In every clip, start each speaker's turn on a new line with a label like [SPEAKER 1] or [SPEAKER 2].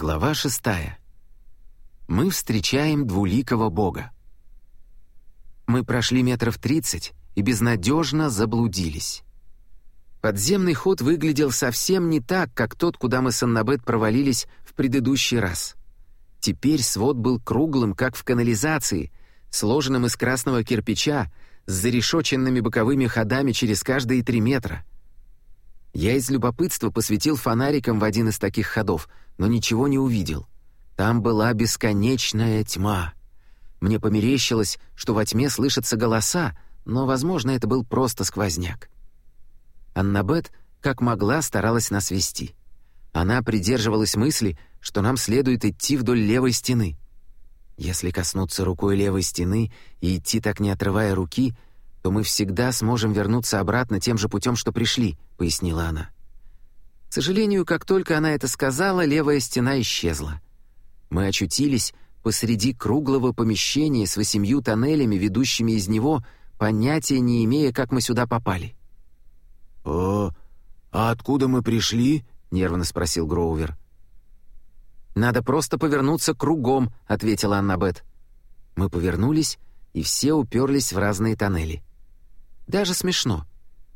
[SPEAKER 1] Глава шестая. Мы встречаем двуликого бога. Мы прошли метров тридцать и безнадежно заблудились. Подземный ход выглядел совсем не так, как тот, куда мы с Аннабет провалились в предыдущий раз. Теперь свод был круглым, как в канализации, сложенным из красного кирпича, с зарешоченными боковыми ходами через каждые три метра. Я из любопытства посветил фонариком в один из таких ходов, но ничего не увидел. Там была бесконечная тьма. Мне померещилось, что во тьме слышатся голоса, но, возможно, это был просто сквозняк. Аннабет, как могла, старалась нас вести. Она придерживалась мысли, что нам следует идти вдоль левой стены. Если коснуться рукой левой стены и идти так не отрывая руки — то мы всегда сможем вернуться обратно тем же путем, что пришли», — пояснила она. К сожалению, как только она это сказала, левая стена исчезла. Мы очутились посреди круглого помещения с восемью тоннелями, ведущими из него, понятия не имея, как мы сюда попали.
[SPEAKER 2] «О, а откуда мы пришли?» — нервно спросил Гроувер.
[SPEAKER 1] «Надо просто повернуться кругом», — ответила Аннабет. Мы повернулись, и все уперлись в разные тоннели. Даже смешно.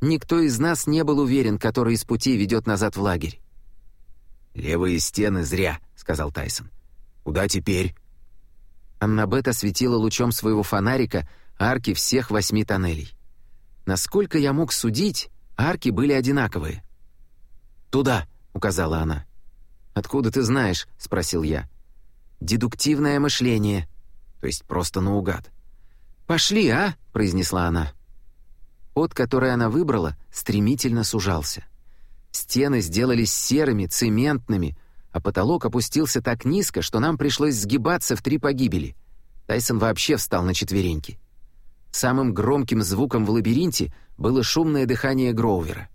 [SPEAKER 1] Никто из нас не был уверен, который из путей ведет назад в лагерь.
[SPEAKER 2] «Левые стены зря», — сказал Тайсон. «Куда теперь?»
[SPEAKER 1] Аннабет осветила лучом своего фонарика арки всех восьми тоннелей. Насколько я мог судить, арки были одинаковые. «Туда», — указала она. «Откуда ты знаешь?» — спросил я. «Дедуктивное мышление, то есть просто наугад». «Пошли, а?» — произнесла она. Ход, который она выбрала, стремительно сужался. Стены сделались серыми, цементными, а потолок опустился так низко, что нам пришлось сгибаться в три погибели. Тайсон вообще встал на четвереньки. Самым громким звуком в лабиринте было шумное дыхание Гроувера.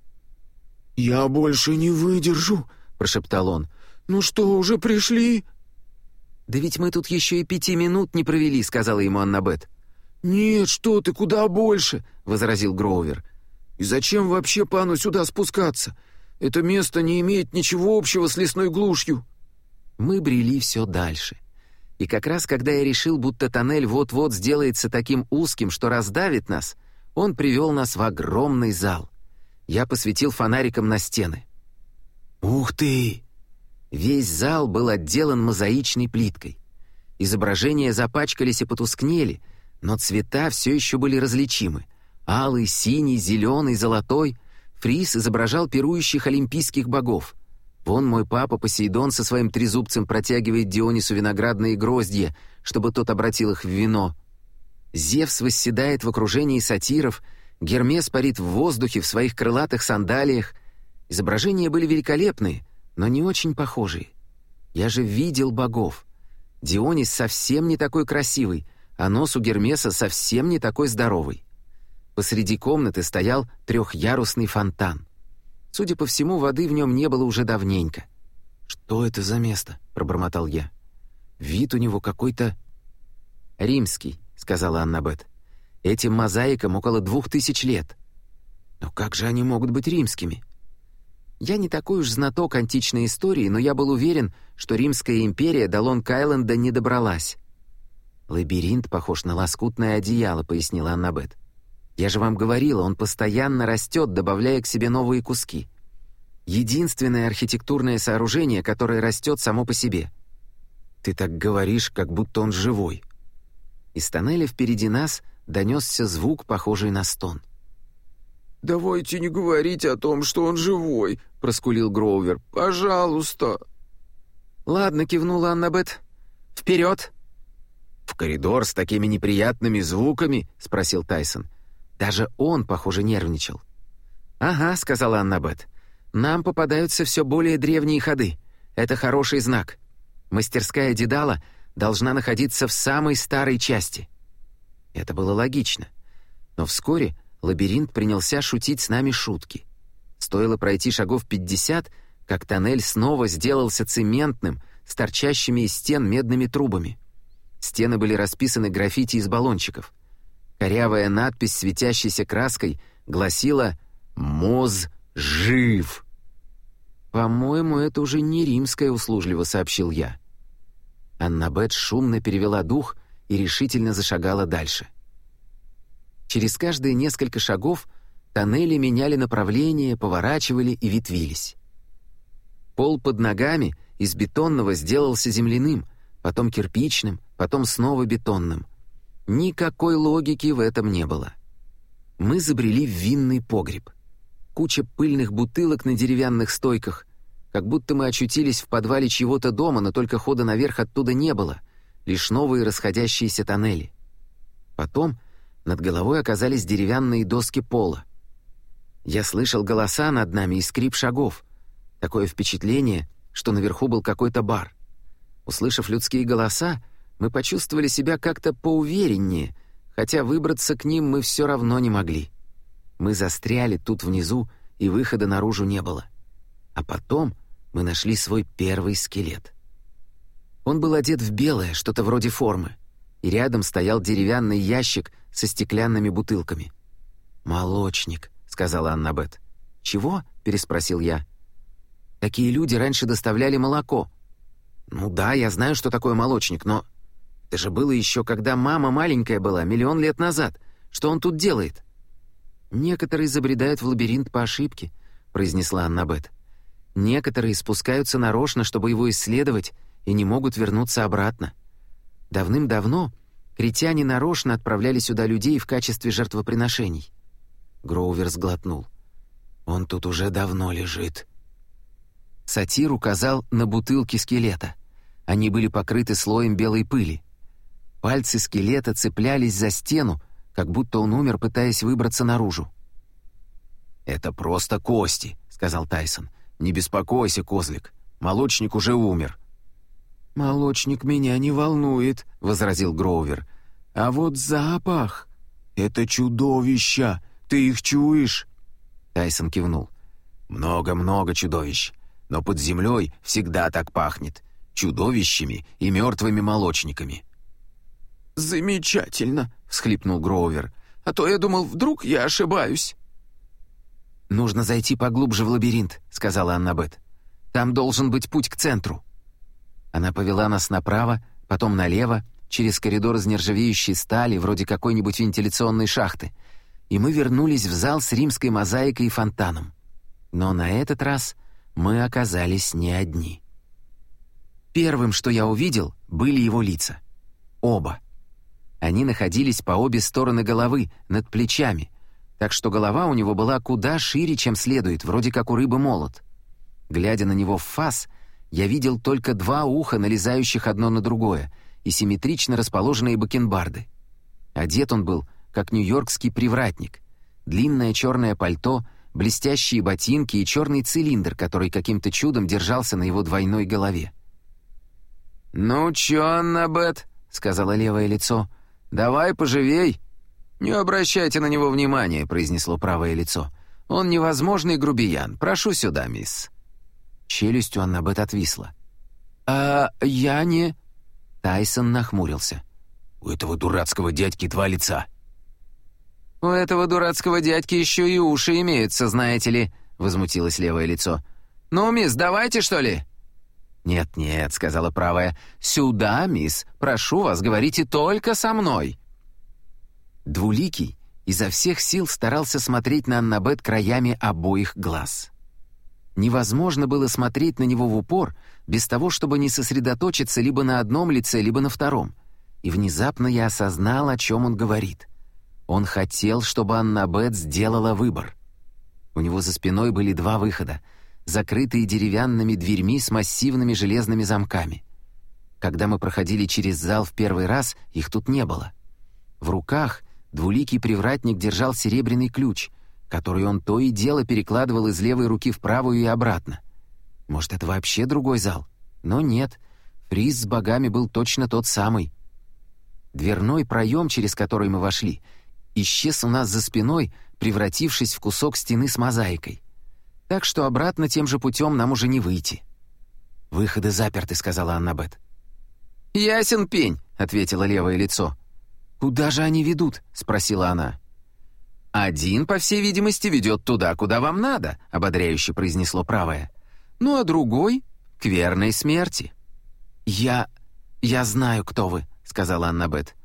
[SPEAKER 2] «Я больше не выдержу», — прошептал он. «Ну что, уже пришли?»
[SPEAKER 1] «Да ведь мы тут еще и пяти минут не провели», — сказала ему Аннабет.
[SPEAKER 2] «Нет, что ты, куда больше!» — возразил Гроувер. «И зачем вообще пану сюда спускаться? Это место не имеет ничего общего с лесной глушью».
[SPEAKER 1] Мы брели все дальше. И как раз когда я решил, будто тоннель вот-вот сделается таким узким, что раздавит нас, он привел нас в огромный зал. Я посветил фонариком на стены.
[SPEAKER 2] «Ух ты!»
[SPEAKER 1] Весь зал был отделан мозаичной плиткой. Изображения запачкались и потускнели — но цвета все еще были различимы. Алый, синий, зеленый, золотой. Фриз изображал пирующих олимпийских богов. Вон мой папа Посейдон со своим трезубцем протягивает Дионису виноградные гроздья, чтобы тот обратил их в вино. Зевс восседает в окружении сатиров, Гермес парит в воздухе в своих крылатых сандалиях. Изображения были великолепные, но не очень похожие. Я же видел богов. Дионис совсем не такой красивый — а нос у Гермеса совсем не такой здоровый. Посреди комнаты стоял трехъярусный фонтан. Судя по всему, воды в нем не было уже давненько. «Что это за место?» — пробормотал я. «Вид у него какой-то...» «Римский», — сказала Аннабет. «Этим мозаикам около двух тысяч лет». «Но как же они могут быть римскими?» Я не такой уж знаток античной истории, но я был уверен, что Римская империя до Лонг-Айленда не добралась. «Лабиринт похож на лоскутное одеяло», — пояснила Аннабет. «Я же вам говорила, он постоянно растет, добавляя к себе новые куски. Единственное архитектурное сооружение, которое растет само по себе». «Ты так говоришь, как будто он живой». Из тоннеля впереди нас донесся звук, похожий на стон.
[SPEAKER 2] «Давайте не говорить о том, что он живой», — проскулил Гроувер. «Пожалуйста».
[SPEAKER 1] «Ладно», — кивнула Аннабет. «Вперед!»
[SPEAKER 2] «В коридор с такими неприятными звуками?» — спросил Тайсон.
[SPEAKER 1] Даже он, похоже, нервничал. «Ага», — сказала Аннабет. «Нам попадаются все более древние ходы. Это хороший знак. Мастерская Дедала должна находиться в самой старой части». Это было логично. Но вскоре лабиринт принялся шутить с нами шутки. Стоило пройти шагов пятьдесят, как тоннель снова сделался цементным, с торчащими из стен медными трубами. Стены были расписаны граффити из баллончиков. Корявая надпись, светящейся краской, гласила «Моз жив». «По-моему, это уже не римское услужливо», — сообщил я. Аннабет шумно перевела дух и решительно зашагала дальше. Через каждые несколько шагов тоннели меняли направление, поворачивали и ветвились. Пол под ногами из бетонного сделался земляным, потом кирпичным, потом снова бетонным. Никакой логики в этом не было. Мы забрели в винный погреб. Куча пыльных бутылок на деревянных стойках, как будто мы очутились в подвале чьего-то дома, но только хода наверх оттуда не было, лишь новые расходящиеся тоннели. Потом над головой оказались деревянные доски пола. Я слышал голоса над нами и скрип шагов. Такое впечатление, что наверху был какой-то бар. Услышав людские голоса, мы почувствовали себя как-то поувереннее, хотя выбраться к ним мы все равно не могли. Мы застряли тут внизу, и выхода наружу не было. А потом мы нашли свой первый скелет. Он был одет в белое, что-то вроде формы, и рядом стоял деревянный ящик со стеклянными бутылками. «Молочник», — сказала Аннабет. «Чего?» — переспросил я. «Такие люди раньше доставляли молоко». «Ну да, я знаю, что такое молочник, но...» «Это же было еще, когда мама маленькая была, миллион лет назад. Что он тут делает?» «Некоторые забредают в лабиринт по ошибке», — произнесла Аннабет. Некоторые спускаются нарочно, чтобы его исследовать, и не могут вернуться обратно. Давным-давно критяне нарочно отправляли сюда людей в качестве жертвоприношений. Гроувер сглотнул. «Он тут уже давно лежит». Сатир указал на бутылки скелета. Они были покрыты слоем белой пыли. Пальцы скелета цеплялись за стену, как будто он умер, пытаясь выбраться наружу. «Это просто кости», — сказал Тайсон. «Не беспокойся, козлик, молочник уже умер».
[SPEAKER 2] «Молочник меня не волнует», — возразил Гроувер. «А вот запах! Это чудовища! Ты их чуешь?»
[SPEAKER 1] Тайсон кивнул.
[SPEAKER 2] «Много-много чудовищ, но под землей всегда так пахнет. Чудовищами и мертвыми молочниками». «Замечательно!» — всхлипнул Гроувер. «А то я думал, вдруг я ошибаюсь».
[SPEAKER 1] «Нужно зайти поглубже в лабиринт», — сказала Аннабет. «Там должен быть путь к центру». Она повела нас направо, потом налево, через коридор из нержавеющей стали, вроде какой-нибудь вентиляционной шахты, и мы вернулись в зал с римской мозаикой и фонтаном. Но на этот раз мы оказались не одни. Первым, что я увидел, были его лица. Оба. Они находились по обе стороны головы, над плечами — так что голова у него была куда шире, чем следует, вроде как у рыбы молот. Глядя на него в фас, я видел только два уха, налезающих одно на другое, и симметрично расположенные бакенбарды. Одет он был, как нью-йоркский привратник. Длинное черное пальто, блестящие ботинки и черный цилиндр, который каким-то чудом держался на его двойной голове.
[SPEAKER 2] «Ну чё, Аннабет?» — сказала левое лицо. «Давай поживей!»
[SPEAKER 1] «Не обращайте на него внимания», — произнесло правое лицо. «Он невозможный грубиян. Прошу сюда, мисс». Челюсть у Аннабет отвисла.
[SPEAKER 2] «А я не...»
[SPEAKER 1] Тайсон нахмурился.
[SPEAKER 2] «У этого дурацкого дядьки два лица».
[SPEAKER 1] «У этого дурацкого дядьки еще и уши имеются, знаете ли», — возмутилось левое лицо. «Ну, мисс, давайте, что ли?» «Нет-нет», — сказала правая. «Сюда, мисс. Прошу вас, говорите только со мной». Двуликий изо всех сил старался смотреть на Аннабет краями обоих глаз. Невозможно было смотреть на него в упор без того, чтобы не сосредоточиться либо на одном лице, либо на втором. И внезапно я осознал, о чем он говорит. Он хотел, чтобы Аннабет сделала выбор. У него за спиной были два выхода, закрытые деревянными дверьми с массивными железными замками. Когда мы проходили через зал в первый раз, их тут не было. В руках Двуликий привратник держал серебряный ключ, который он то и дело перекладывал из левой руки в правую и обратно. Может, это вообще другой зал? Но нет, фриз с богами был точно тот самый. Дверной проем, через который мы вошли, исчез у нас за спиной, превратившись в кусок стены с мозаикой. Так что обратно тем же путем нам уже не выйти. «Выходы заперты», — сказала Аннабет.
[SPEAKER 2] «Ясен пень», — ответило левое лицо.
[SPEAKER 1] «Куда же они ведут?» — спросила она.
[SPEAKER 2] «Один, по всей видимости, ведет туда, куда вам надо», — ободряюще произнесло правое.
[SPEAKER 1] ну а другой — к верной смерти».
[SPEAKER 2] «Я... я знаю, кто вы», — сказала Аннабет.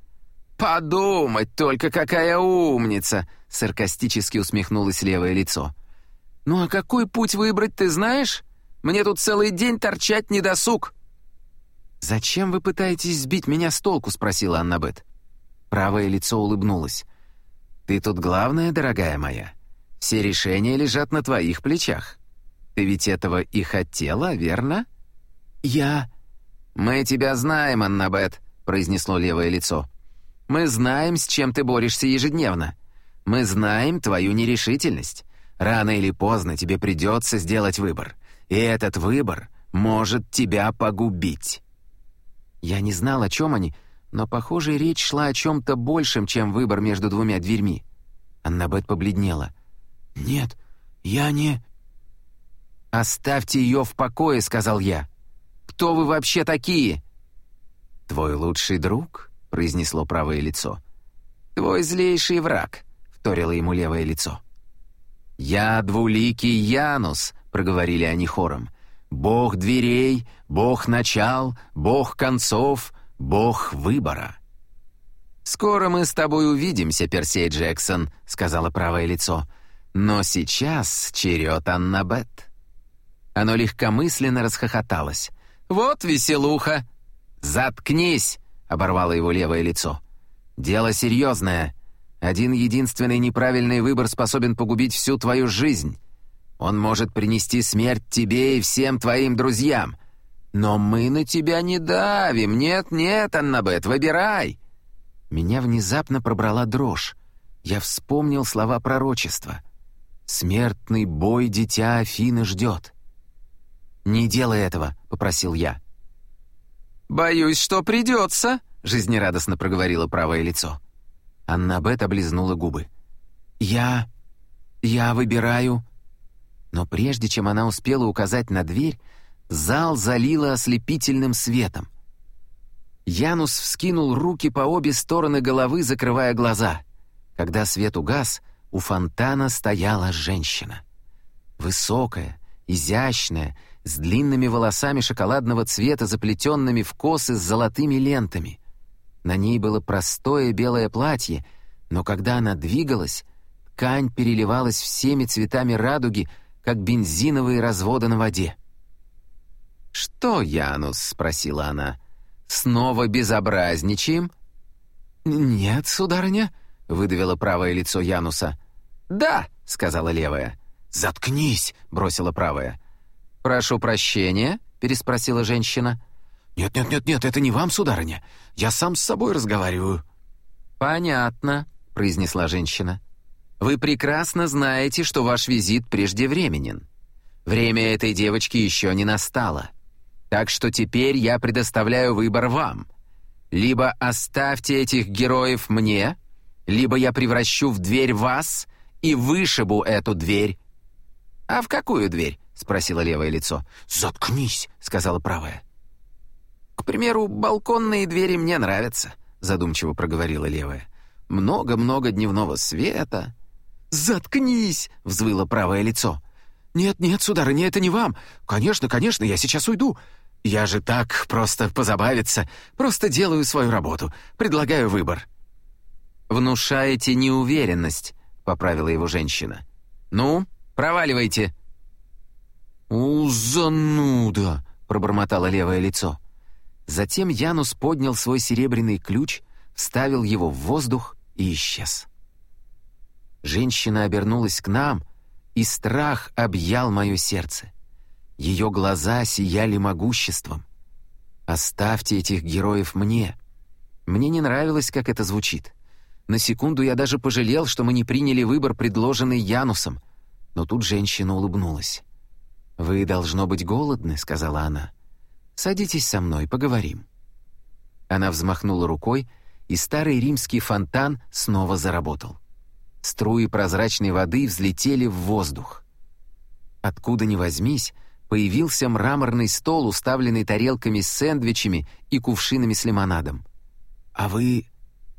[SPEAKER 1] «Подумать только, какая умница!» — саркастически усмехнулось левое лицо. «Ну а какой путь выбрать, ты знаешь? Мне тут целый день торчать не досуг».
[SPEAKER 2] «Зачем вы пытаетесь сбить меня с толку?» — спросила Аннабет. Правое лицо улыбнулось. «Ты тут главная, дорогая моя. Все решения лежат на твоих плечах. Ты ведь этого и хотела, верно?»
[SPEAKER 1] «Я...» «Мы тебя знаем, Аннабет», — произнесло левое лицо. «Мы знаем, с чем ты борешься ежедневно. Мы знаем твою нерешительность. Рано или поздно тебе придется сделать выбор. И этот выбор может тебя погубить».
[SPEAKER 2] Я не знал, о чем они, но, похоже, речь шла о чем-то большем, чем выбор между двумя дверьми. Аннабет побледнела. «Нет, я не...»
[SPEAKER 1] «Оставьте ее в покое», — сказал я. «Кто вы вообще такие?»
[SPEAKER 2] «Твой лучший друг», — произнесло правое лицо.
[SPEAKER 1] «Твой злейший враг», — вторило ему левое лицо. «Я двуликий Янус», — проговорили они хором. Бог дверей, Бог начал, Бог концов, Бог выбора. «Скоро мы с тобой увидимся, Персей Джексон», — сказала правое лицо. «Но сейчас черед Аннабет». Оно легкомысленно расхохоталось. «Вот веселуха!» «Заткнись!» — оборвало его левое лицо. «Дело серьезное. Один единственный неправильный выбор способен погубить всю твою жизнь. Он может принести смерть тебе и всем твоим друзьям. Но мы на тебя не давим. Нет-нет, Аннабет, выбирай!»
[SPEAKER 2] Меня внезапно пробрала дрожь. Я вспомнил слова пророчества. «Смертный бой дитя Афины ждет». «Не делай этого», — попросил я.
[SPEAKER 1] «Боюсь, что придется», — жизнерадостно проговорило правое лицо.
[SPEAKER 2] Аннабет облизнула губы. «Я... я выбираю...» Но прежде чем она успела указать на дверь, зал залило ослепительным светом. Янус вскинул руки по обе стороны головы, закрывая глаза. Когда свет угас, у фонтана стояла женщина. Высокая, изящная, с длинными волосами шоколадного цвета, заплетенными в косы с золотыми лентами. На ней было простое белое платье, но когда она двигалась, ткань переливалась всеми цветами радуги, как бензиновые разводы на воде.
[SPEAKER 1] «Что, Янус?» — спросила она. «Снова безобразничаем?»
[SPEAKER 2] «Нет, сударыня», — выдавило правое лицо Януса.
[SPEAKER 1] «Да», — сказала левая.
[SPEAKER 2] «Заткнись», — бросила правая.
[SPEAKER 1] «Прошу прощения?» — переспросила женщина.
[SPEAKER 2] «Нет-нет-нет-нет, это не вам, сударыня. Я сам с собой разговариваю».
[SPEAKER 1] «Понятно», — произнесла женщина. Вы прекрасно знаете, что ваш визит преждевременен. Время этой девочки еще не настало. Так что теперь я предоставляю выбор вам. Либо оставьте этих героев мне, либо я превращу в дверь вас и вышибу эту дверь». «А в какую дверь?» — спросило левое лицо.
[SPEAKER 2] «Заткнись», — сказала правая.
[SPEAKER 1] «К примеру, балконные двери мне нравятся», — задумчиво проговорила левая. «Много-много дневного света,
[SPEAKER 2] «Заткнись!» — взвыло правое лицо. «Нет-нет, сударыня, это не вам. Конечно, конечно, я сейчас уйду. Я же так, просто позабавиться. Просто делаю свою работу. Предлагаю выбор».
[SPEAKER 1] «Внушаете неуверенность», — поправила его женщина. «Ну, проваливайте».
[SPEAKER 2] «У, зануда!» — пробормотало левое лицо.
[SPEAKER 1] Затем Янус поднял свой серебряный ключ, вставил его в воздух и исчез. Женщина обернулась к нам, и страх объял мое сердце. Ее глаза сияли могуществом. «Оставьте этих героев мне». Мне не нравилось, как это звучит. На секунду я даже пожалел, что мы не приняли выбор, предложенный Янусом. Но тут женщина улыбнулась. «Вы, должно быть, голодны», — сказала она. «Садитесь со мной, поговорим». Она взмахнула рукой, и старый римский фонтан снова заработал. Струи прозрачной воды взлетели в воздух. Откуда ни возьмись, появился мраморный стол, уставленный тарелками с сэндвичами и кувшинами с лимонадом.
[SPEAKER 2] «А вы...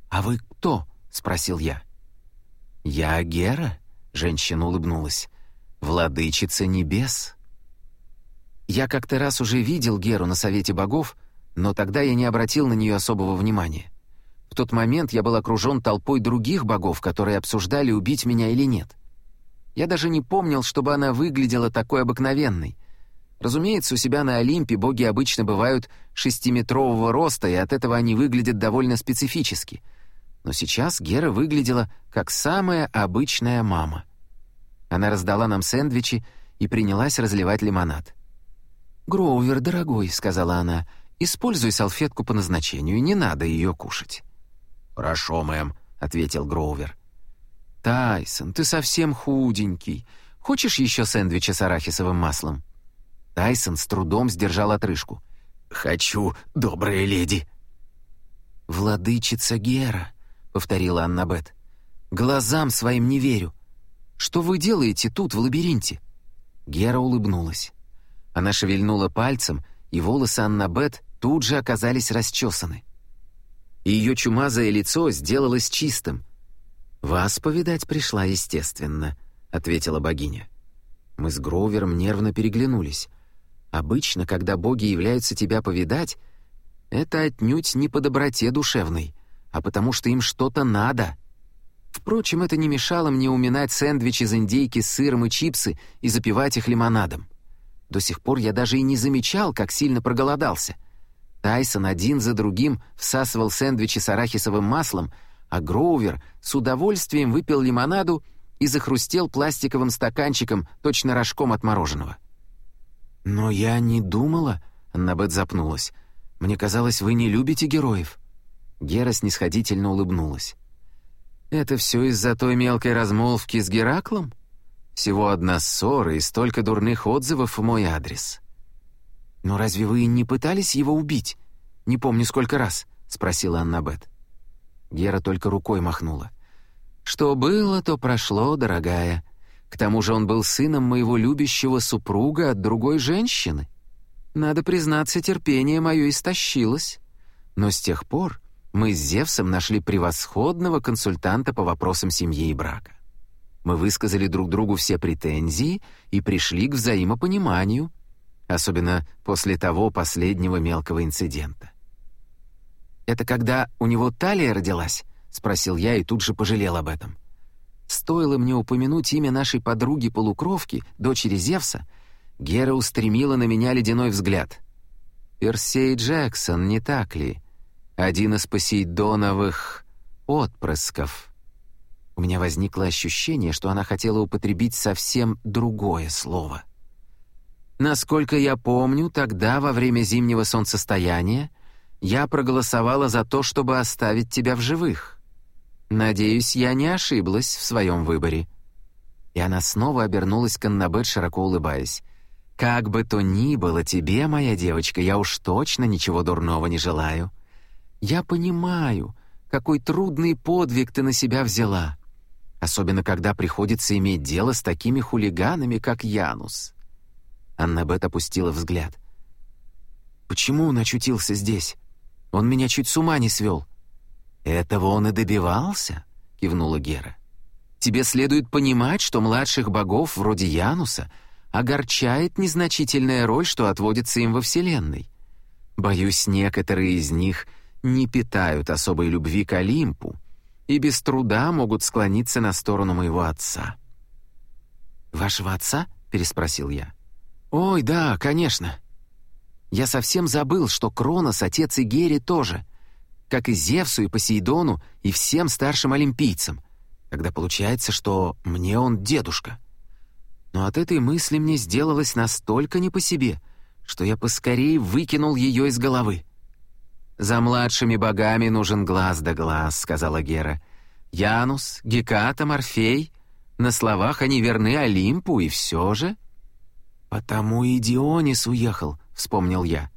[SPEAKER 2] а вы кто?» — спросил я.
[SPEAKER 1] «Я Гера», — женщина улыбнулась, — «владычица небес».
[SPEAKER 2] Я как-то раз уже видел Геру на Совете Богов, но тогда я не обратил на нее особого внимания. В тот момент я был окружен толпой других богов, которые обсуждали, убить меня или нет. Я даже не помнил, чтобы она выглядела такой обыкновенной. Разумеется, у себя на Олимпе боги обычно бывают шестиметрового роста, и от этого они выглядят довольно специфически. Но сейчас Гера выглядела как самая обычная мама. Она раздала нам сэндвичи и принялась разливать лимонад. «Гроувер, дорогой», — сказала она, — «используй салфетку по назначению, не надо ее кушать».
[SPEAKER 1] «Хорошо, мэм», — ответил Гроувер.
[SPEAKER 2] «Тайсон, ты совсем худенький. Хочешь еще сэндвича с арахисовым маслом?» Тайсон с трудом сдержал отрыжку.
[SPEAKER 1] «Хочу, добрая леди».
[SPEAKER 2] «Владычица Гера», — повторила Аннабет. «Глазам своим не верю. Что вы делаете тут, в лабиринте?» Гера улыбнулась. Она шевельнула пальцем, и волосы Аннабет тут же оказались расчесаны и ее чумазое лицо сделалось чистым. «Вас повидать пришла, естественно», — ответила богиня. Мы с Гроувером нервно переглянулись. Обычно, когда боги являются тебя повидать, это отнюдь не по доброте душевной, а потому что им что-то надо. Впрочем, это не мешало мне уминать сэндвичи из индейки с сыром и чипсы и запивать их лимонадом. До сих пор я даже и не замечал, как сильно проголодался. Тайсон один за другим всасывал сэндвичи с арахисовым маслом, а Гроувер с удовольствием выпил лимонаду и захрустел пластиковым стаканчиком, точно рожком от мороженого. «Но я не думала...» — Аннабет запнулась. «Мне казалось, вы не любите героев». Гера снисходительно улыбнулась. «Это все из-за той мелкой размолвки с Гераклом? Всего одна ссора и столько дурных отзывов в мой адрес». «Но разве вы не пытались его убить? Не помню, сколько раз», — спросила Аннабет. Гера только рукой махнула. «Что было, то прошло, дорогая. К тому же он был сыном моего любящего супруга от другой женщины. Надо признаться, терпение мое истощилось. Но с тех пор мы с Зевсом нашли превосходного консультанта по вопросам семьи и брака. Мы высказали друг другу все претензии и пришли к взаимопониманию» особенно после того последнего мелкого инцидента. «Это когда у него талия родилась?» — спросил я и тут же пожалел об этом. Стоило мне упомянуть имя нашей подруги-полукровки, дочери Зевса, Гера устремила на меня ледяной взгляд. «Персей Джексон, не так ли? Один из Посейдоновых отпрысков». У меня возникло ощущение, что она хотела употребить совсем другое слово — Насколько я помню, тогда, во время зимнего солнцестояния, я проголосовала за то, чтобы оставить тебя в живых. Надеюсь, я не ошиблась в своем выборе». И она снова обернулась к Аннабет, широко улыбаясь. «Как бы то ни было тебе, моя девочка, я уж точно ничего дурного не желаю. Я понимаю, какой трудный подвиг ты на себя взяла, особенно когда приходится иметь дело с такими хулиганами, как Янус. Аннабет опустила взгляд. «Почему он очутился здесь? Он меня чуть с ума не свел». «Этого он и добивался», — кивнула Гера. «Тебе следует понимать, что младших богов, вроде Януса, огорчает незначительная роль, что отводится им во Вселенной. Боюсь, некоторые из них не питают особой любви к Олимпу и без труда могут склониться на сторону моего отца». «Вашего отца?» — переспросил я. «Ой, да, конечно. Я совсем забыл, что Кронос — отец и Гере тоже, как и Зевсу и Посейдону и всем старшим олимпийцам, когда получается, что мне он дедушка. Но от этой мысли мне сделалось настолько не по себе, что я поскорее выкинул ее из головы. «За младшими богами нужен глаз да глаз», — сказала Гера. «Янус, Геката, Морфей. На словах они верны Олимпу, и все же...» «Потому и Дионис уехал», — вспомнил я.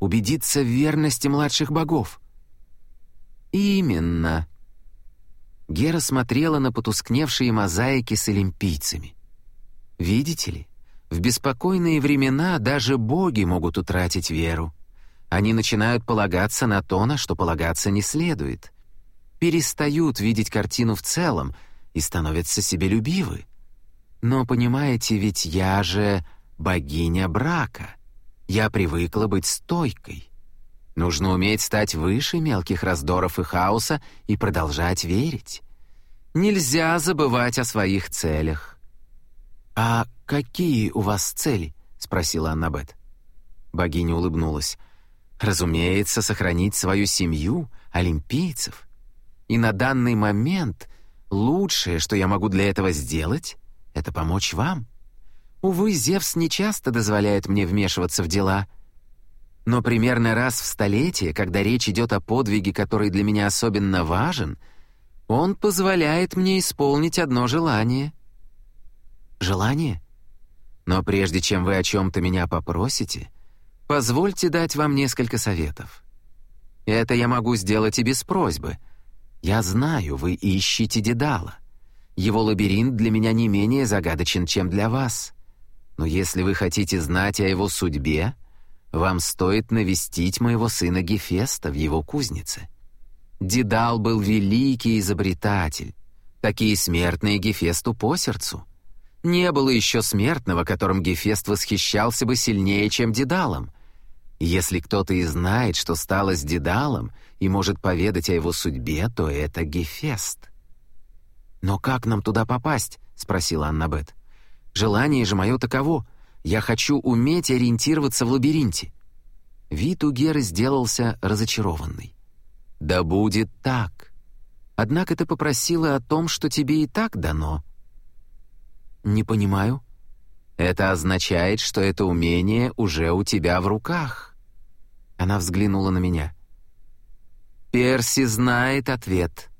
[SPEAKER 2] «Убедиться в верности младших богов». «Именно». Гера смотрела на потускневшие мозаики с олимпийцами. «Видите ли, в беспокойные времена даже боги могут утратить веру. Они начинают полагаться на то, на что полагаться не следует. Перестают видеть картину в целом и становятся себелюбивы. Но, понимаете, ведь я же богиня брака. Я привыкла быть стойкой. Нужно уметь стать выше мелких раздоров и хаоса и продолжать верить. Нельзя забывать о своих целях. «А какие у вас цели?» — спросила Аннабет. Богиня улыбнулась. «Разумеется, сохранить свою семью, олимпийцев. И на данный момент лучшее, что я могу для этого сделать, это помочь вам. Увы, Зевс не часто дозволяет мне вмешиваться в дела, но примерно раз в столетие, когда речь идет о подвиге, который для меня особенно важен, он позволяет мне исполнить одно желание. Желание? Но прежде чем вы о чем-то меня попросите, позвольте дать вам несколько советов. Это я могу сделать и без просьбы. Я знаю, вы ищете Дедала. Его лабиринт для меня не менее загадочен, чем для вас. Но если вы хотите знать о его судьбе, вам стоит навестить моего сына Гефеста в его кузнице. Дедал был великий изобретатель. Такие смертные Гефесту по сердцу. Не было еще смертного, которым Гефест восхищался бы сильнее, чем Дедалом. Если кто-то и знает, что стало с Дедалом, и может поведать о его судьбе, то это Гефест. «Но как нам туда попасть?» — спросила Аннабет. «Желание же мое таково. Я хочу уметь ориентироваться в лабиринте». Вид у Геры сделался разочарованный. «Да будет так. Однако ты попросила о том, что тебе и так дано». «Не понимаю». «Это означает, что это умение уже у тебя в руках». Она взглянула на меня. «Перси знает ответ».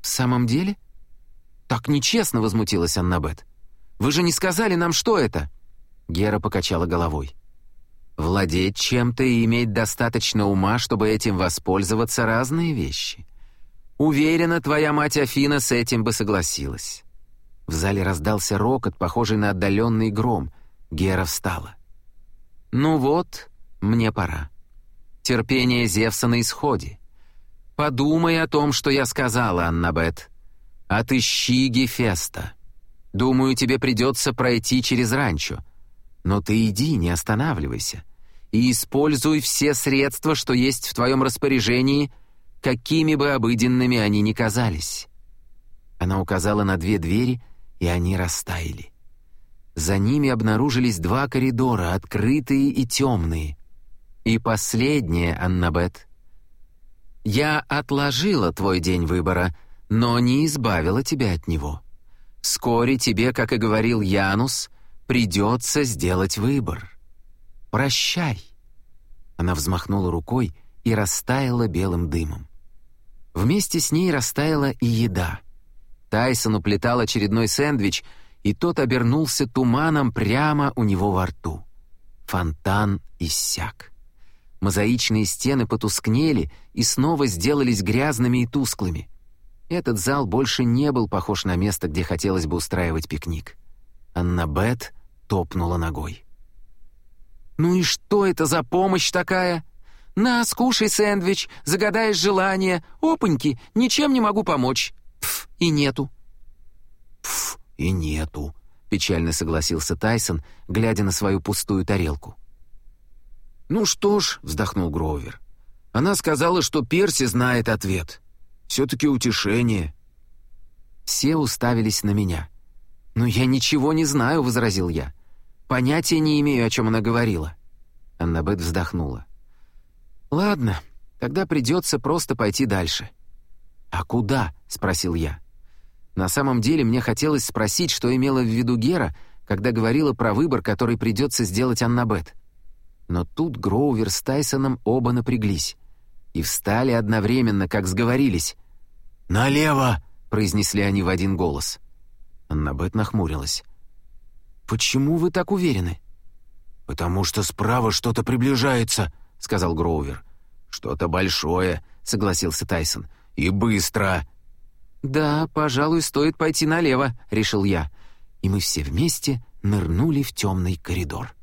[SPEAKER 2] «В самом деле?» «Так нечестно», — возмутилась Аннабет. «Вы же не сказали нам, что это?» Гера покачала головой. «Владеть чем-то и иметь достаточно ума, чтобы этим воспользоваться, разные вещи. Уверена, твоя мать Афина с этим бы согласилась». В зале раздался рокот, похожий на отдаленный гром. Гера встала. «Ну вот, мне пора. Терпение Зевса на исходе. Подумай о том, что я сказала, Аннабет. Отыщи Гефеста. Думаю, тебе придется пройти через ранчо. Но ты иди, не останавливайся. И используй все средства, что есть в твоем распоряжении, какими бы обыденными они ни казались». Она указала на две двери, и они растаяли. За ними обнаружились два коридора, открытые и темные. И последнее, Аннабет. «Я отложила твой день выбора, но не избавила тебя от него. Вскоре тебе, как и говорил Янус, Придется сделать выбор. Прощай». Она взмахнула рукой и растаяла белым дымом. Вместе с ней растаяла и еда. Тайсон уплетал очередной сэндвич, и тот обернулся туманом прямо у него во рту. Фонтан иссяк. Мозаичные стены потускнели и снова сделались грязными и тусклыми. Этот зал больше не был похож на место, где хотелось бы устраивать пикник. Аннабет топнула ногой. «Ну и что это за помощь такая? На, скушай сэндвич, загадаешь желание. Опаньки, ничем не могу помочь. Пф, и нету».
[SPEAKER 1] «Пф, и нету», — печально согласился Тайсон, глядя на свою пустую тарелку.
[SPEAKER 2] «Ну что ж», — вздохнул Гровер, — «она сказала, что Перси знает ответ. Все-таки утешение».
[SPEAKER 1] Все уставились на меня. «Но я ничего не знаю», — возразил я. «Понятия не имею, о чем она говорила». Аннабет вздохнула. «Ладно, тогда придется просто пойти дальше». «А куда?» — спросил я. На самом деле мне хотелось спросить, что имела в виду Гера, когда говорила про выбор, который придется сделать Аннабет. Но тут Гроувер с Тайсоном оба напряглись и встали одновременно, как сговорились.
[SPEAKER 2] «Налево!»
[SPEAKER 1] — произнесли они в один голос. Аннабет нахмурилась. «Почему вы так уверены?»
[SPEAKER 2] «Потому что справа что-то приближается», — сказал Гроувер. «Что-то большое», — согласился Тайсон. «И быстро».
[SPEAKER 1] «Да, пожалуй, стоит пойти налево», — решил я. И мы все вместе нырнули в темный коридор.